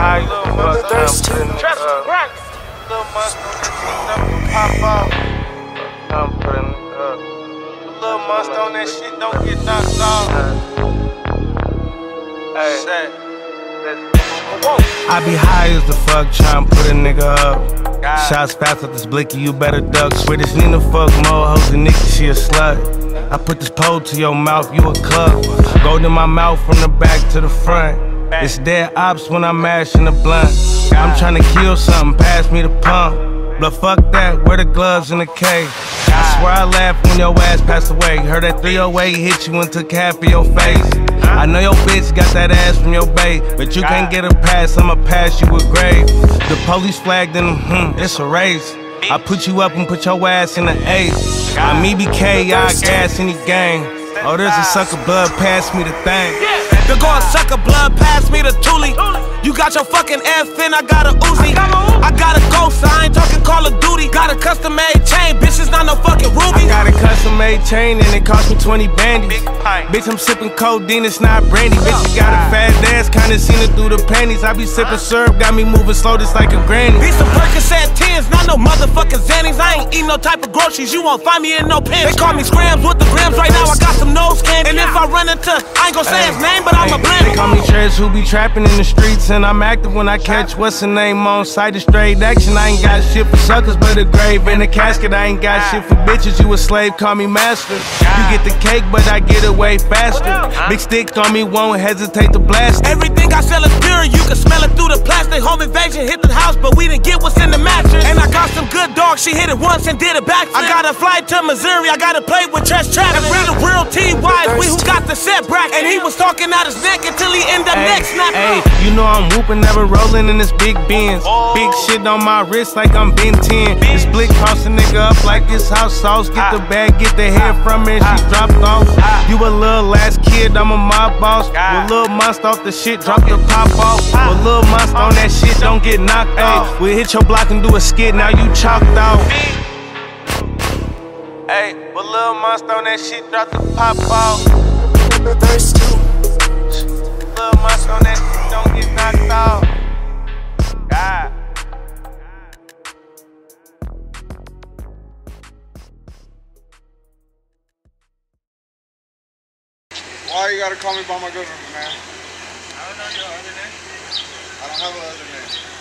high, you fuck Thirst I'm putting it Trust up. Little monster, never pop off. I'm putting up. Little monster on that shit, don't get knocked off. Hey, Shit. I be high as the fuck, tryna put a nigga up. Shots fast with this blicky, you better duck. Swedish Nina fuck more hoes than Nikki, she a slut. I put this pole to your mouth, you a club. Gold in my mouth from the back to the front. It's dead ops when I'm mashing the blunt. I'm tryna kill something, pass me the pump. But fuck that, where the gloves and the K? I swear I laughed when your ass passed away. Heard that 308 hit you and took half of your face. I know your bitch got that ass from your bae, but you can't get a pass, I'ma pass you with grave. The police flagged and hmm, it's a race. I put you up and put your ass in the ace. I'm EBK, y'all gas any gang. Oh, there's a sucker blood, pass me the thing. The going sucker blood, pass me the Thule. You got your fucking F in, I got a Uzi. I got a ghost, I ain't talking Call of Duty. Got a custom made a chain and it cost me 20 bandies. Bitch, I'm sipping codeine, it's not brandy. Bitch, you got a fat ass, kinda seen it through the panties. I be sipping syrup, got me moving slow, just like a granny. These some Percocet 10s, not no motherfucking Xannies. I ain't eat no type of groceries, you won't find me in no pants. They call me Skramzz with the grams right now, I got some nose candy. And if I run into, I ain't gon' say his name, but I'ma blend They call me Trez who be trapping in the streets And I'm active when I catch what's the name on sight of straight action I ain't got shit for suckers but a grave in a casket I ain't got shit for bitches, you a slave, call me master You get the cake but I get away faster Big stick on me, won't hesitate to blast it Everything I sell is pure, you can smell it through the plastic. Home invasion hit the house, but we didn't get what's in the mattress. And I got some good dogs, she hit it once and did it back. I got a flight to Missouri, I got to play with Tress Travis. The. And he was talking out his neck until he ended up next snapping. Hey, uh. you know I'm whooping, never rolling in this big Benz. Big shit on my wrist like I'm Ben 10. This blick cross a nigga up like it's house sauce. Get the bag, get the hair from it, she dropped off. You a little ass kid, I'm a mob boss. With little monster off the shit, drop the pop off. With little monster on that shit, don't get knocked off. We hit your block and do a skit, now you chalked out. Hey, but little monster on that shit, drop the pop off. Why you gotta call me by my government, man? I don't know your other name. I don't have a other name.